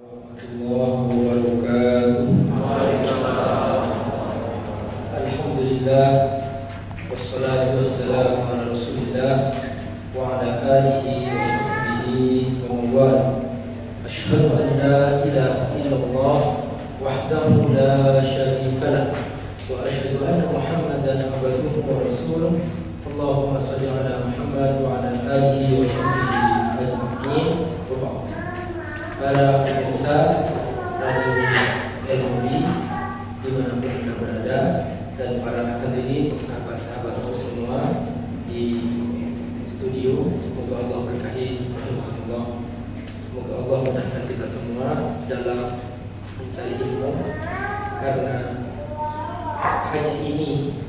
الله وبركاته. الحمد لله والصلاة والسلام على رسول الله وعلى آله وصحبه ومن والاه. أشهد أن لا إله إلا الله وحده لا شريك له وأشهد أن محمدا عبده ورسوله. اللهم صل على محمد وعلى آله وصحبه أجمعين. وبعد. para pemirsa Radio mana di mana pun kita berada dan para hadirin sahabat-sahabat semua di studio. Semoga Allah berkahi Allah semoga Allah mudahkan kita semua dalam mencari ilmu karena hanya ini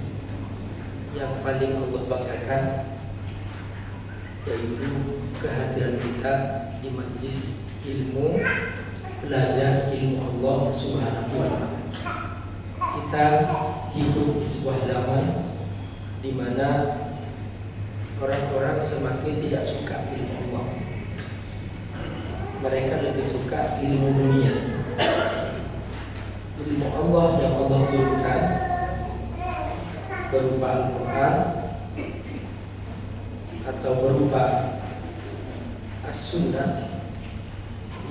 yang paling Allah banggakan yaitu kehadiran kita di majlis ilmu belajar ilmu Allah Subhanahu wa taala. Kita hidup di sebuah zaman di mana orang-orang semakin tidak suka ilmu Allah. Mereka lebih suka ilmu dunia. Ilmu Allah yang Allah turunkan berupa Al-Quran atau berupa As-Sunnah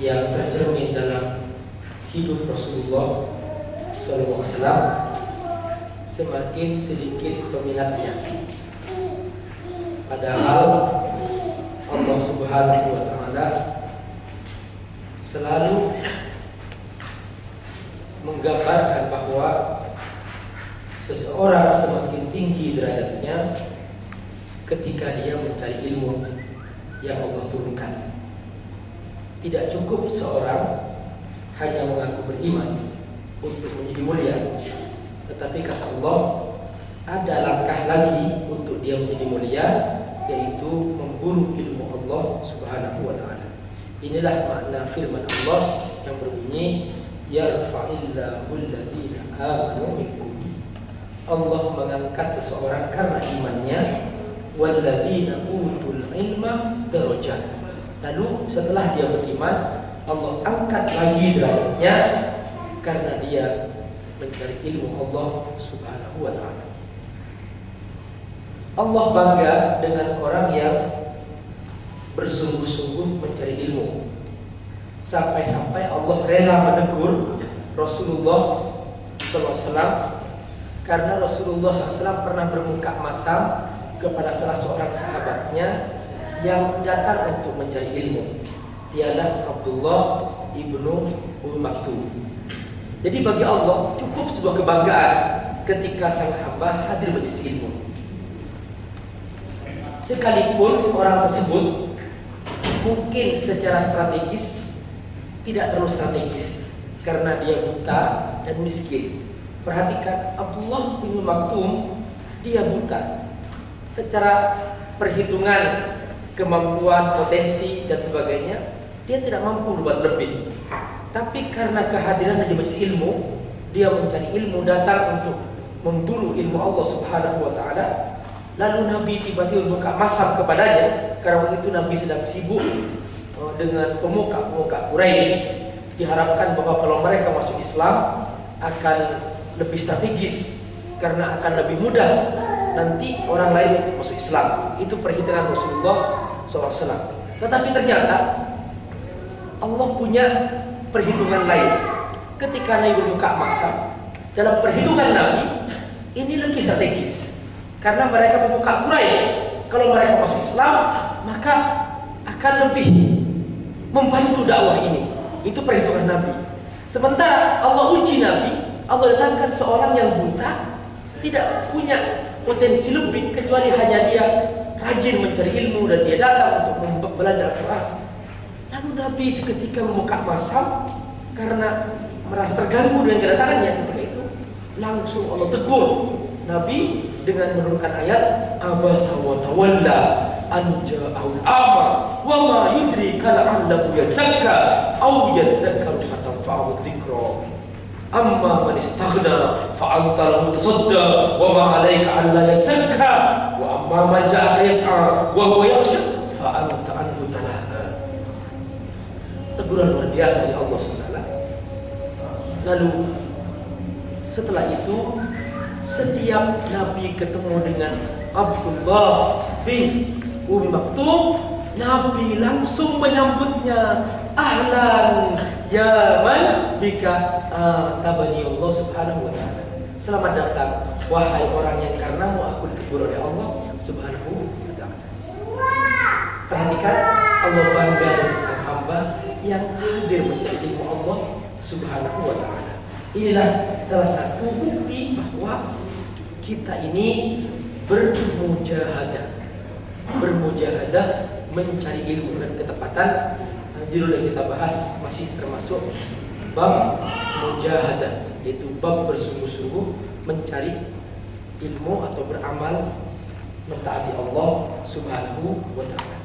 yang tercermin dalam hidup Rasulullah SAW semakin sedikit peminatnya. Padahal Allah Subhanahu wa taala selalu menggambarkan bahwa seseorang semakin tinggi derajatnya ketika dia mencari ilmu yang Allah turunkan. Tidak cukup seorang hanya mengaku beriman untuk menjadi mulia. Tetapi kata Allah, ada langkah lagi untuk dia menjadi mulia, yaitu memburu ilmu Allah Subhanahu wa taala. Inilah makna firman Allah yang berbunyi yarfa'illahu. Allah mengangkat seseorang karena imannya walladzina utul ilma darajat Lalu setelah dia beriman, Allah angkat lagi derajatnya karena dia mencari ilmu Allah Subhanahu wa taala. Allah bangga dengan orang yang bersungguh-sungguh mencari ilmu. Sampai-sampai Allah rela menegur Rasulullah SAW karena Rasulullah SAW pernah bermuka masam kepada salah seorang sahabatnya yang datang untuk mencari ilmu. Dialah Abdullah ibnu Ummu Maktum. Jadi bagi Allah cukup sebuah kebanggaan Ketika sang hamba hadir majlis ilmu. Sekalipun orang tersebut Mungkin secara strategis Tidak terlalu strategis Karena dia buta dan miskin. Perhatikan Abdullah bin Maktum Dia buta Secara perhitungan kemampuan, potensi dan sebagainya, dia tidak mampu berbuat lebih. Tapi karena kehadiran di majelis ilmu, dia mencari ilmu datang untuk memburu ilmu Allah Subhanahu wa taala. Lalu Nabi tiba-tiba membuka masam kepadanya karena waktu itu Nabi sedang sibuk eh, dengan pemuka-pemuka Quraisy. Diharapkan bahwa kalau mereka masuk Islam akan lebih strategis karena akan lebih mudah nanti orang lain ikut masuk Islam. Itu perhitungan Rasulullah SAW. Tetapi ternyata Allah punya perhitungan lain. Ketika Nabi membuka masa, dalam perhitungan Nabi, ini lebih strategis. Karena mereka membuka Quraisy, kalau mereka masuk Islam, maka akan lebih membantu dakwah ini. Itu perhitungan Nabi. Sementara Allah uji Nabi, Allah datangkan seorang yang buta, tidak punya potensi lebih kecuali hanya dia rajin mencari ilmu dan dia datang untuk belajar Quran. Namun Nabi seketika membuka masam karena merasa terganggu dengan kedatangannya ketika itu langsung Allah tegur Nabi dengan menurunkan ayat abasa wa tawalla anja ja'ahu al-ama wa ma yudrika la'allahu yazakka aw yadhakkaru Amma man istaghna fa anta lahu tasadda wa ma 'alayka an la wa amma man ja'aka yas'a wa huwa yakhsha fa anta anhu talaha. Teguran luar biasa dari Allah Subhanahu Lalu setelah itu setiap nabi ketemu dengan Abdullah bin Umi Maktum Nabi langsung menyambutnya ahlan ya man bika tabani Allah Subhanahu wa taala. Selamat datang wahai orang yang karenamu aku ditegur oleh Allah Subhanahu wa taala. Perhatikan Allah bangga dengan sang hamba yang hadir mencari ilmu Allah Subhanahu wa taala. Inilah salah satu bukti bahwa kita ini bermujahadah. Bermujahadah mencari ilmu dan ketepatan judul yang kita bahas masih termasuk bab mujahadah yaitu bab bersungguh-sungguh mencari ilmu atau beramal mentaati Allah Subhanahu wa taala.